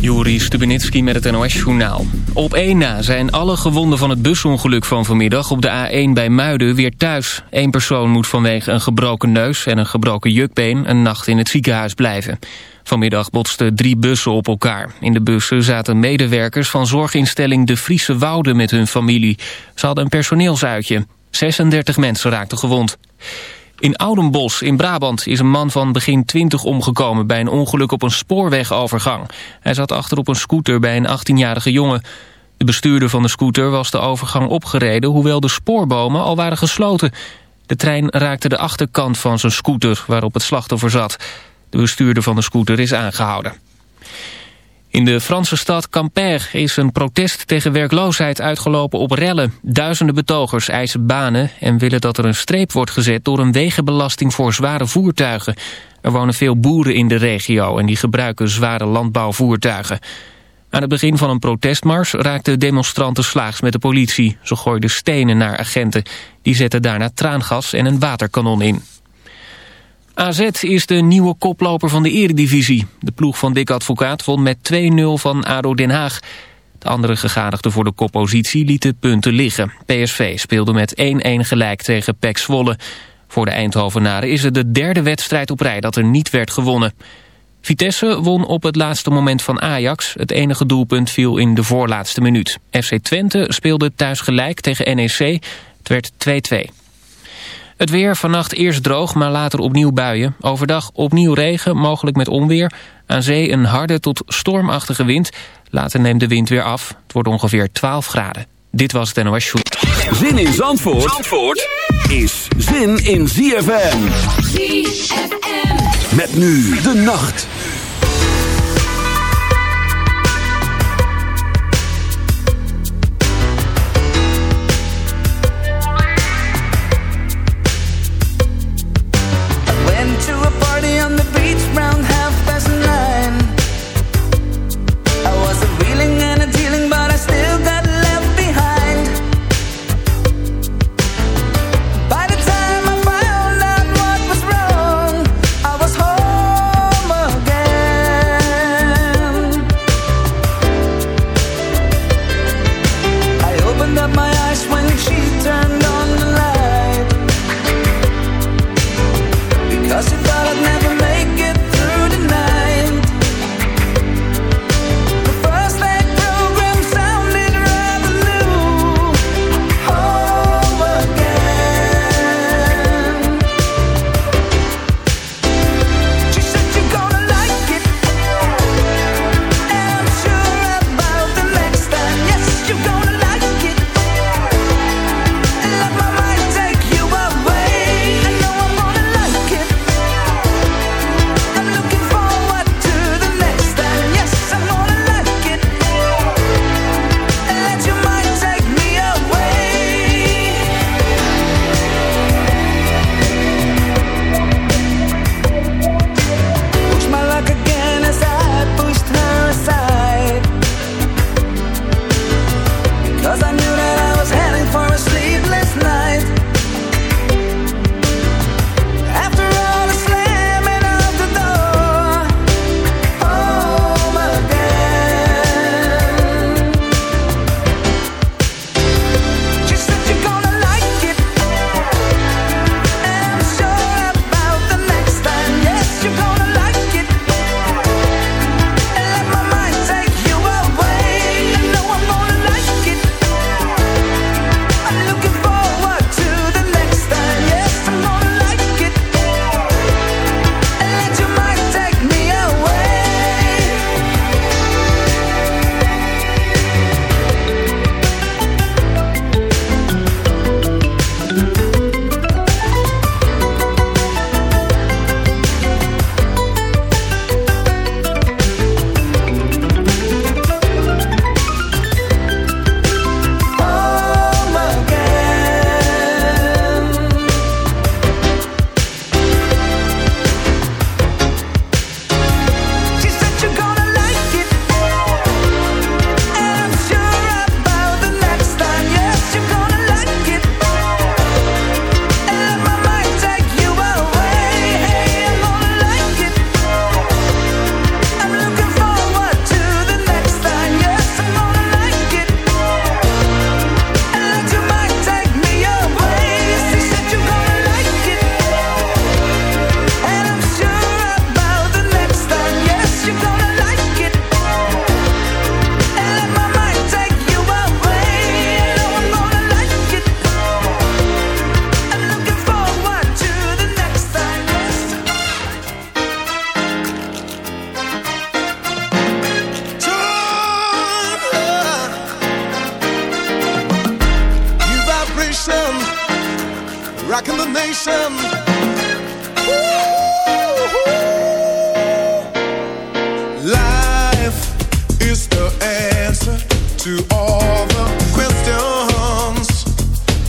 Juri Stubenitski met het NOS-journaal. Op 1 na zijn alle gewonden van het busongeluk van vanmiddag op de A1 bij Muiden weer thuis. Eén persoon moet vanwege een gebroken neus en een gebroken jukbeen een nacht in het ziekenhuis blijven. Vanmiddag botsten drie bussen op elkaar. In de bussen zaten medewerkers van zorginstelling De Friese Wouden met hun familie. Ze hadden een personeelsuitje. 36 mensen raakten gewond. In Oudenbos in Brabant is een man van begin 20 omgekomen... bij een ongeluk op een spoorwegovergang. Hij zat achter op een scooter bij een 18-jarige jongen. De bestuurder van de scooter was de overgang opgereden... hoewel de spoorbomen al waren gesloten. De trein raakte de achterkant van zijn scooter waarop het slachtoffer zat. De bestuurder van de scooter is aangehouden. In de Franse stad Quimper is een protest tegen werkloosheid uitgelopen op rellen. Duizenden betogers eisen banen en willen dat er een streep wordt gezet door een wegenbelasting voor zware voertuigen. Er wonen veel boeren in de regio en die gebruiken zware landbouwvoertuigen. Aan het begin van een protestmars raakten demonstranten slaags met de politie. Ze gooiden stenen naar agenten. Die zetten daarna traangas en een waterkanon in. AZ is de nieuwe koploper van de eredivisie. De ploeg van Dick Advocaat won met 2-0 van ADO Den Haag. De andere gegadigden voor de koppositie lieten punten liggen. PSV speelde met 1-1 gelijk tegen PEC Zwolle. Voor de Eindhovenaren is het de derde wedstrijd op rij dat er niet werd gewonnen. Vitesse won op het laatste moment van Ajax. Het enige doelpunt viel in de voorlaatste minuut. FC Twente speelde thuis gelijk tegen NEC. Het werd 2-2. Het weer vannacht eerst droog, maar later opnieuw buien. Overdag opnieuw regen, mogelijk met onweer. Aan zee een harde tot stormachtige wind. Later neemt de wind weer af. Het wordt ongeveer 12 graden. Dit was het NOS. Zin in Zandvoort, Zandvoort is zin in ZFM. ZFM. Met nu de nacht.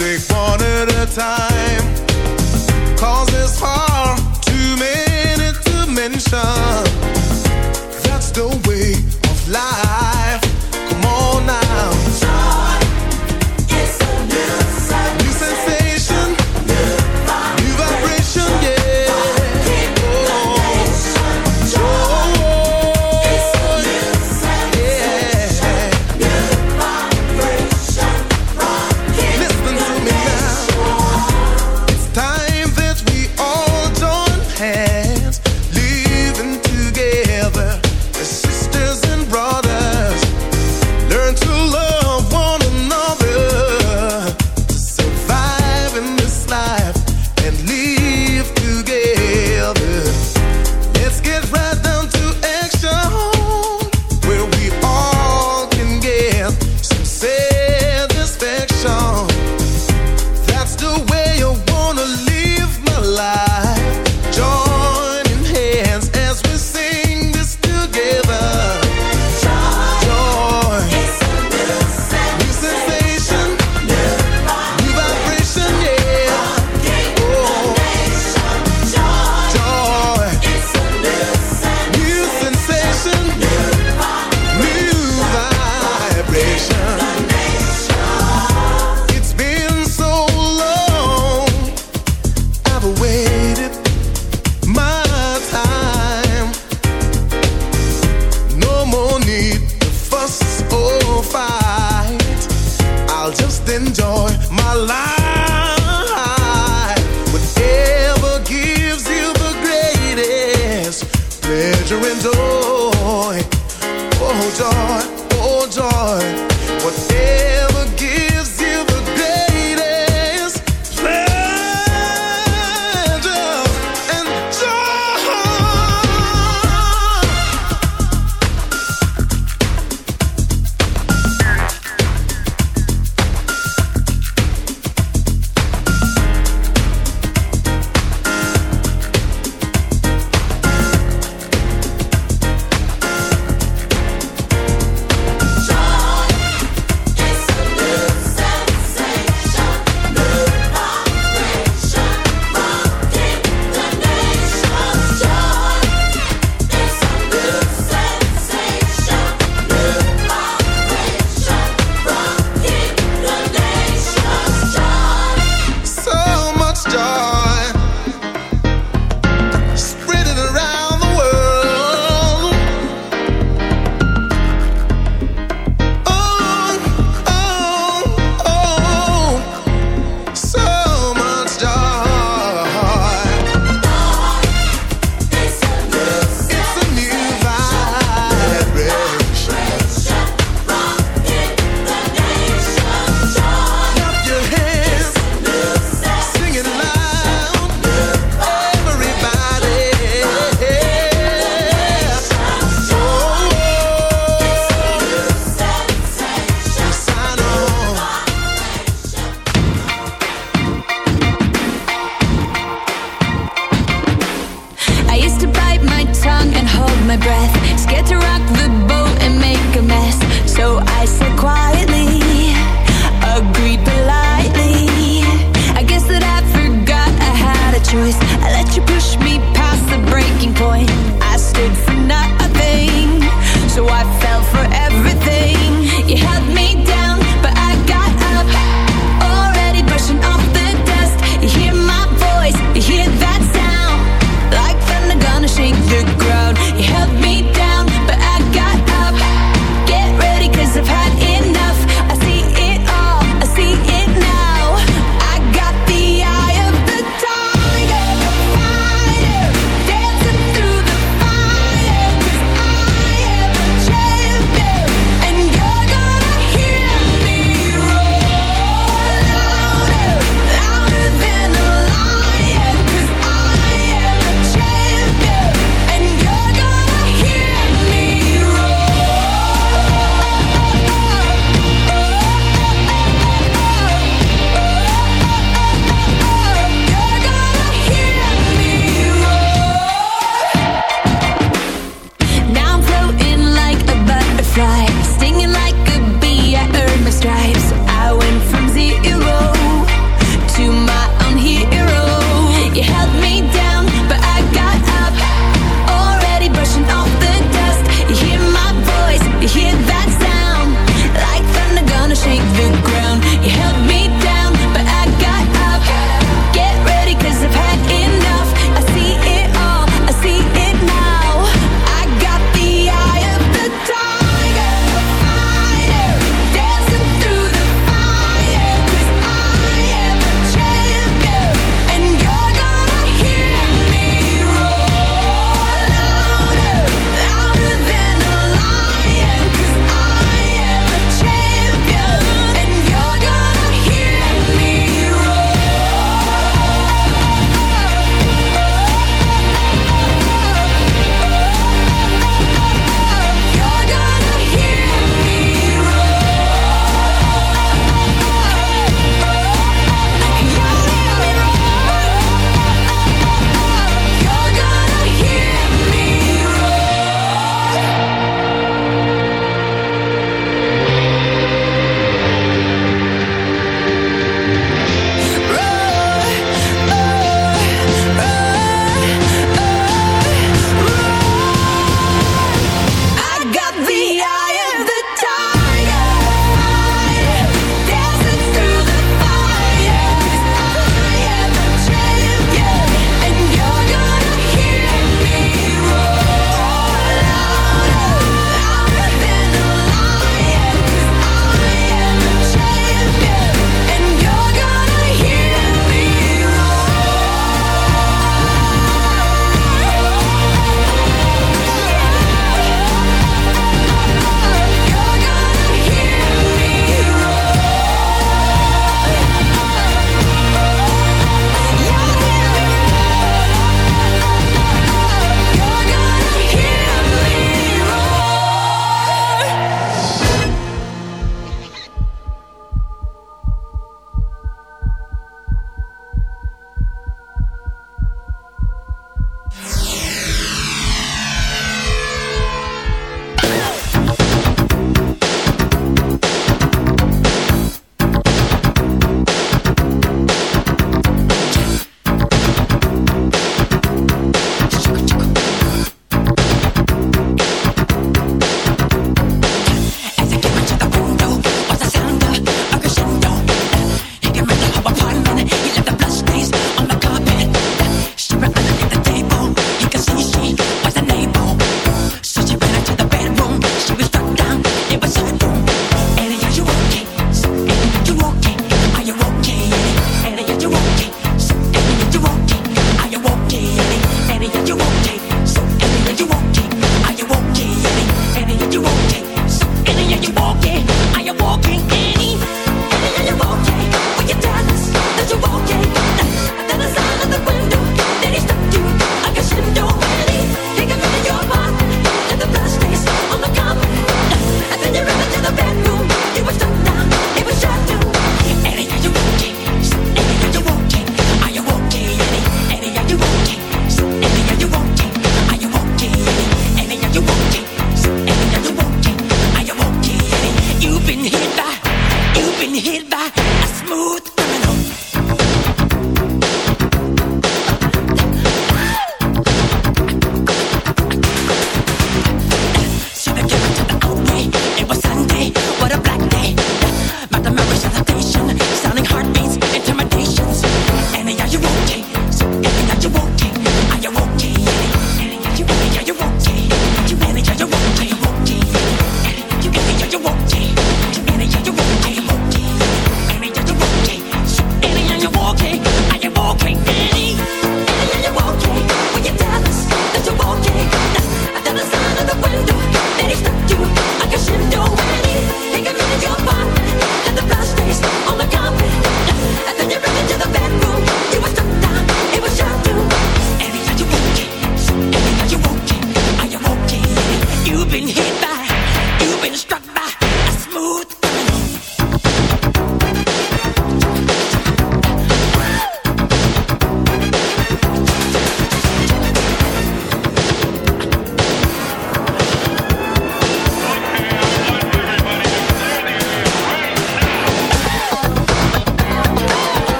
take one at a time. Far too many to mention. That's the way of life. joy, oh joy, oh joy. What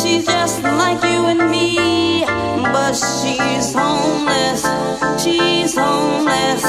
She's just like you and me, but she's homeless. She's homeless.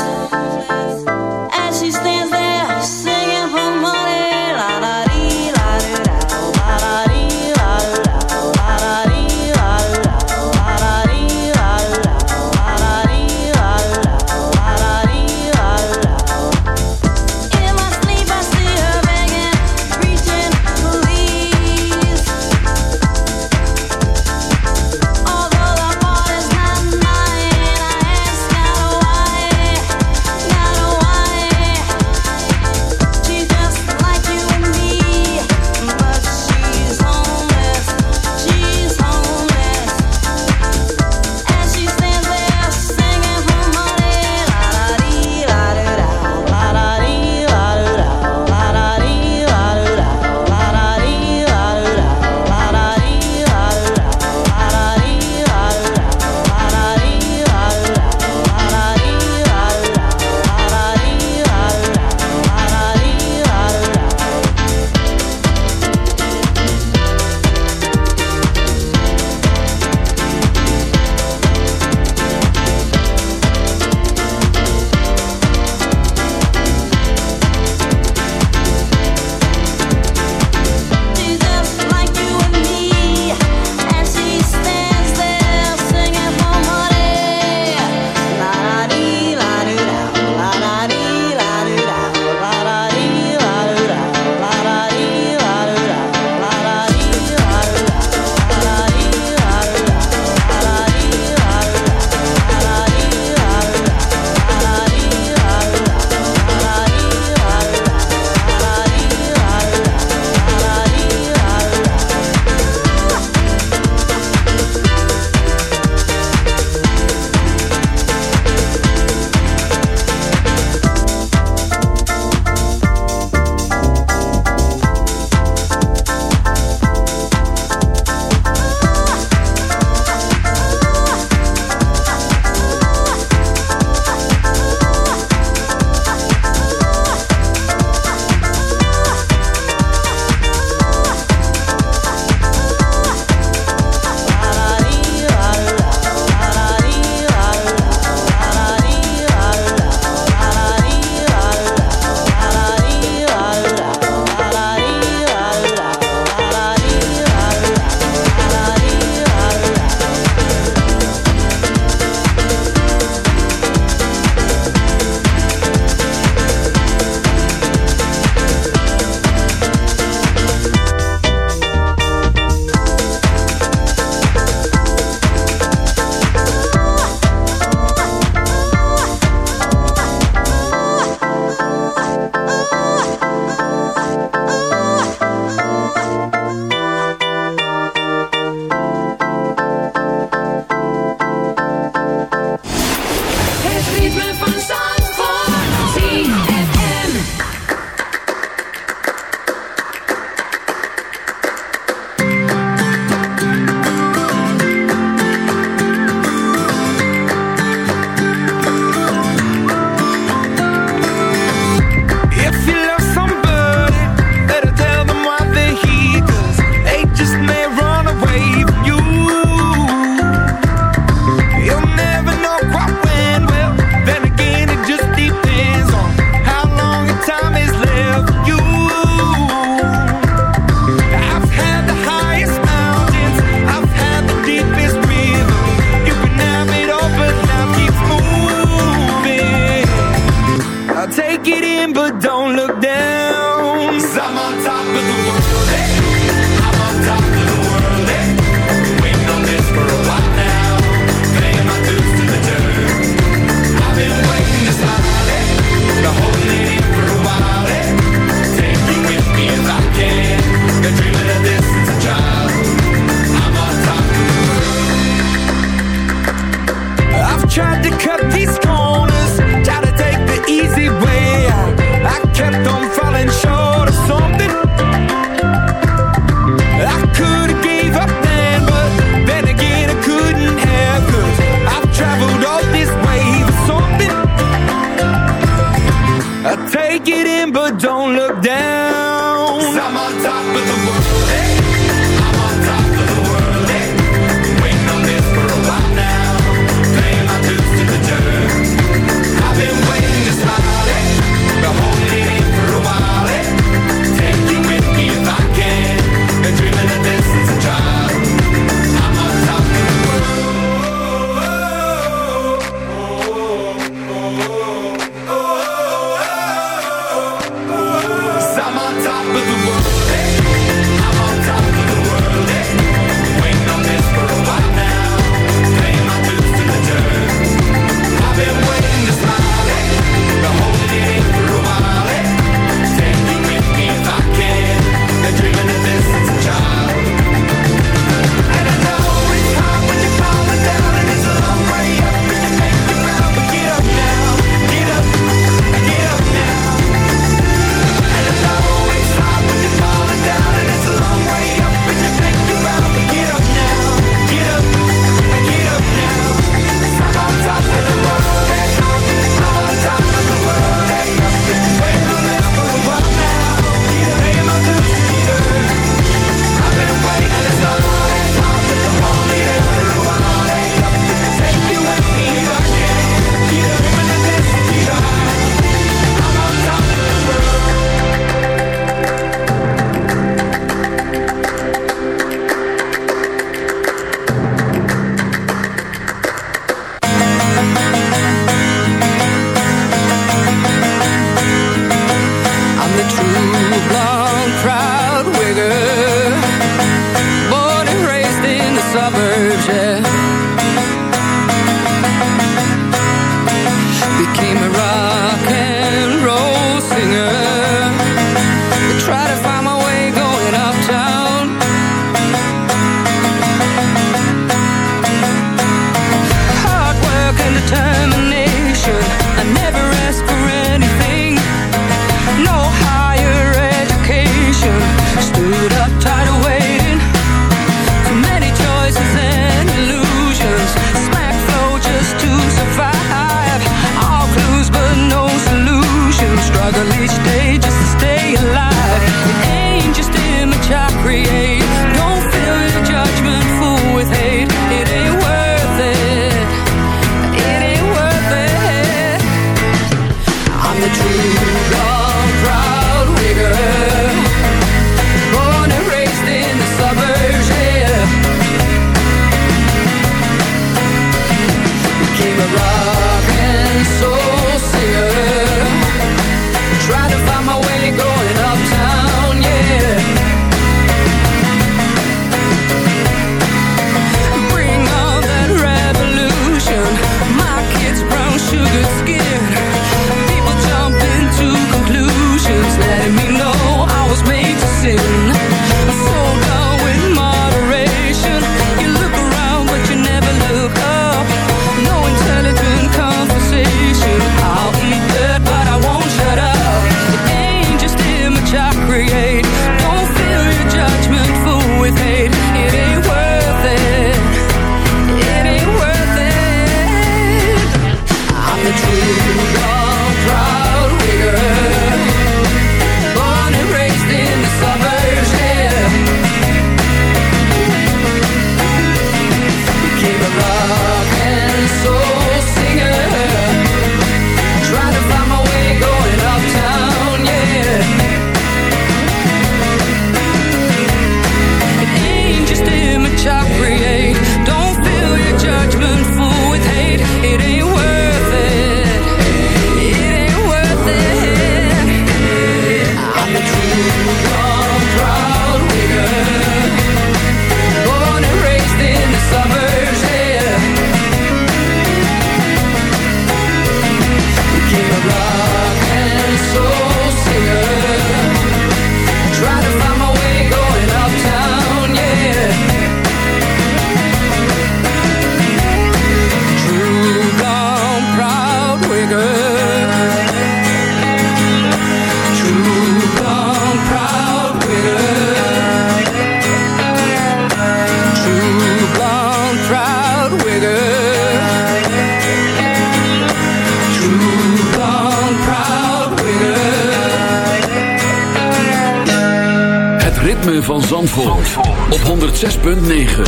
106.9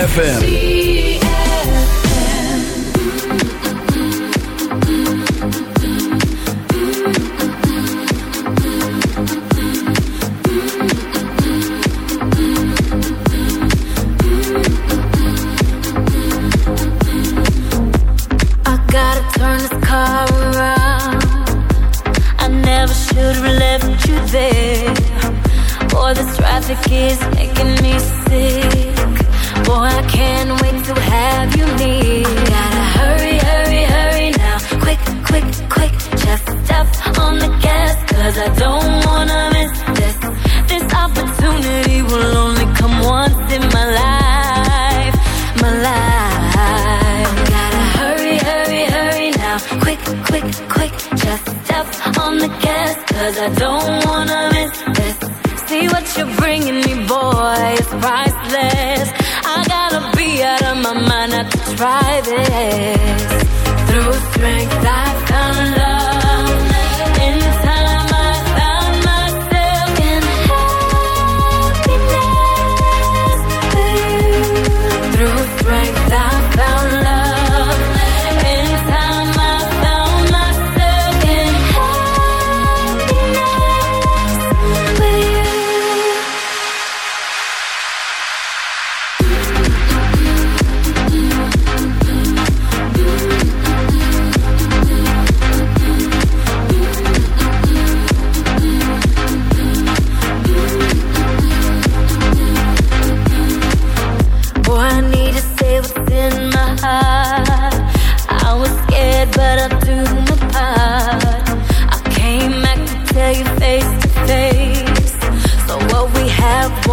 FM. This. Through strength, I found love. In time,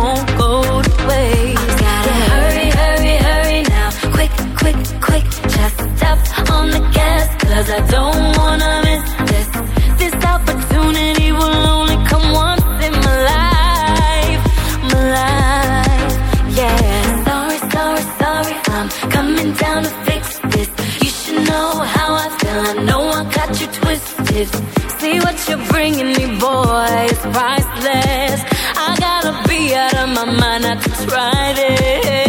won't go to waste. Gotta hurry, hurry, hurry now. Quick, quick, quick. Just step on the gas, cause I don't wanna miss this. This opportunity will only come once in my life. My life, yeah. Sorry, sorry, sorry. I'm coming down to fix this. You should know how I feel. I know I got you twisted. See what you're bringing me, boy. It's priceless out of my mind. I just try this.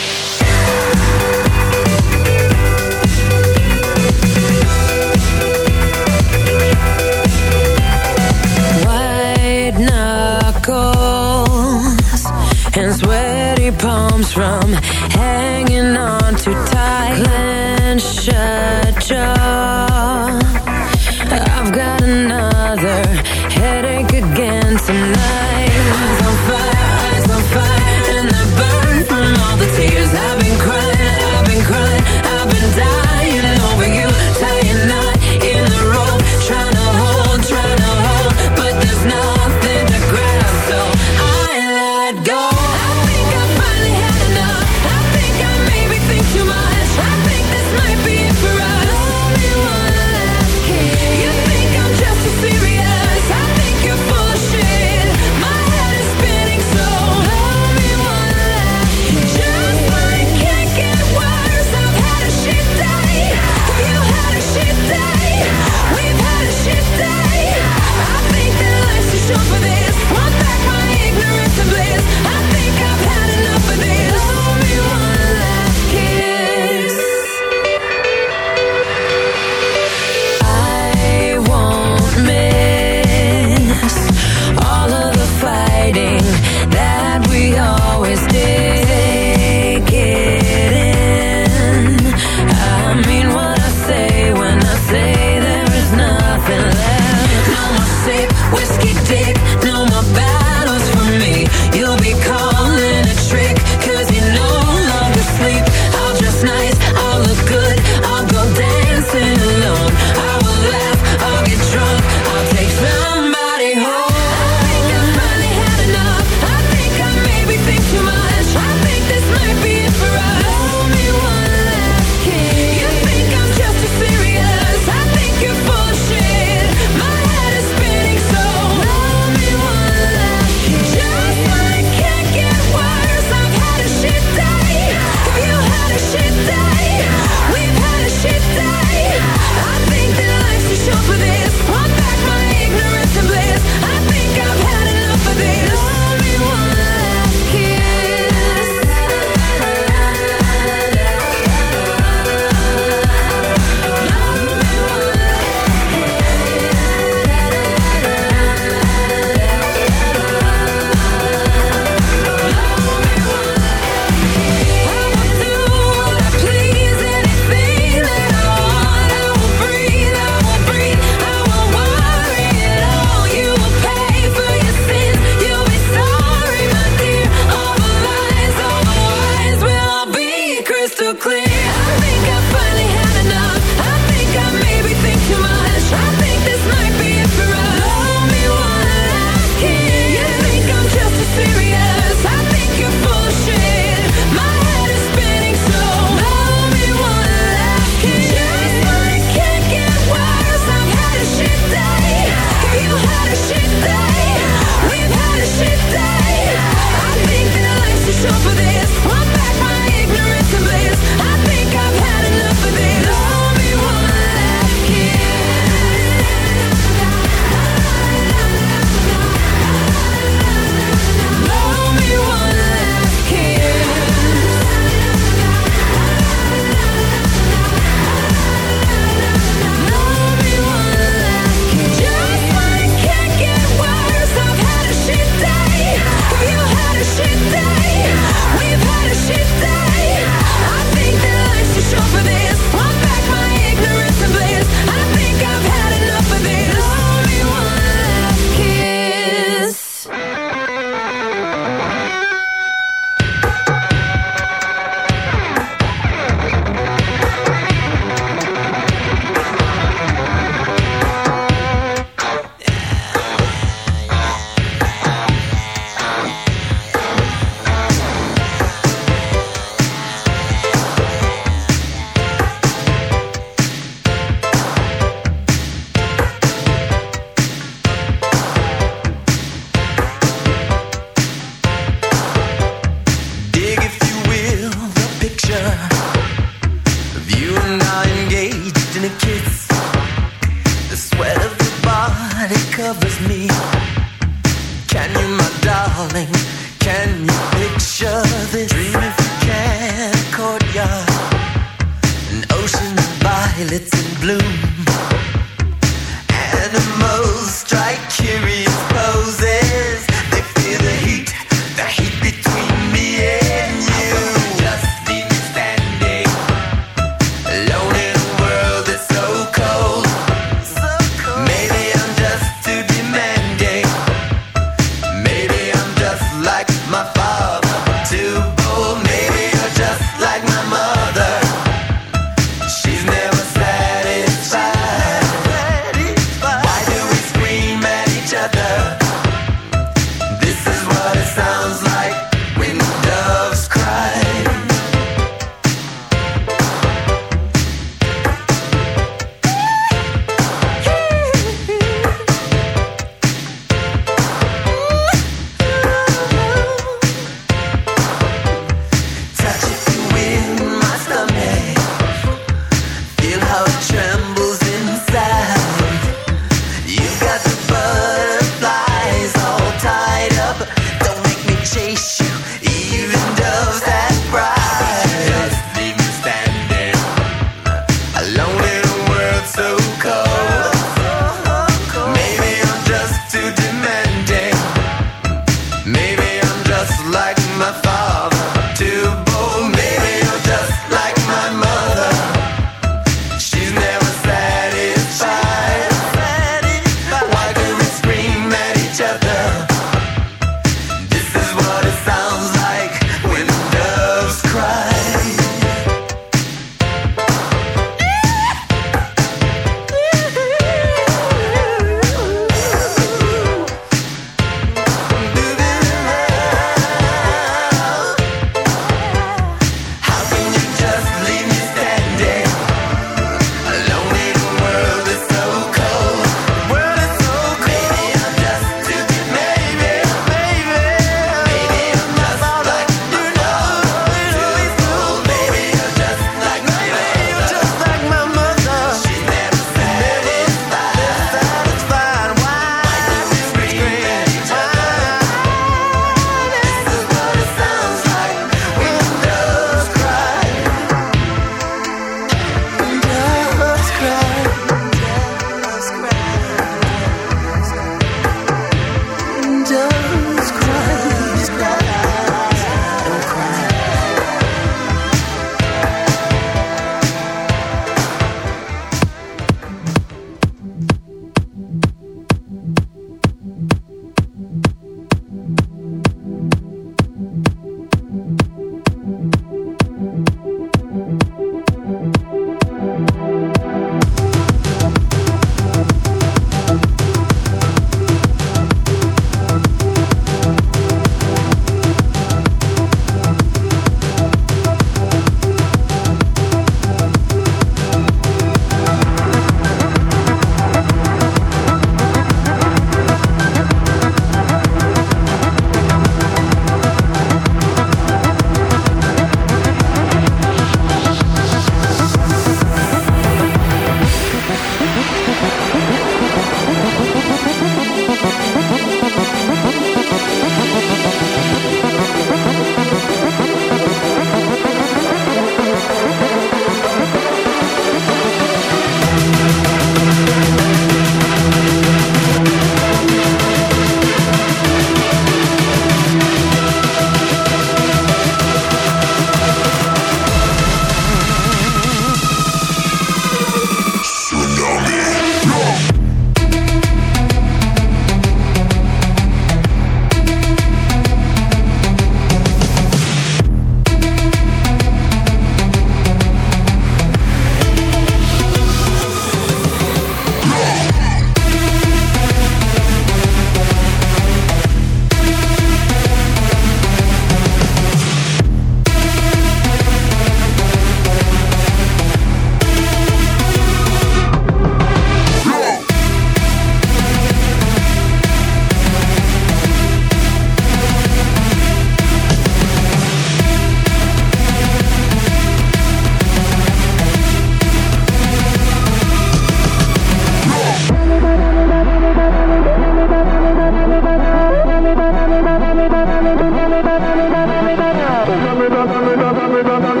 I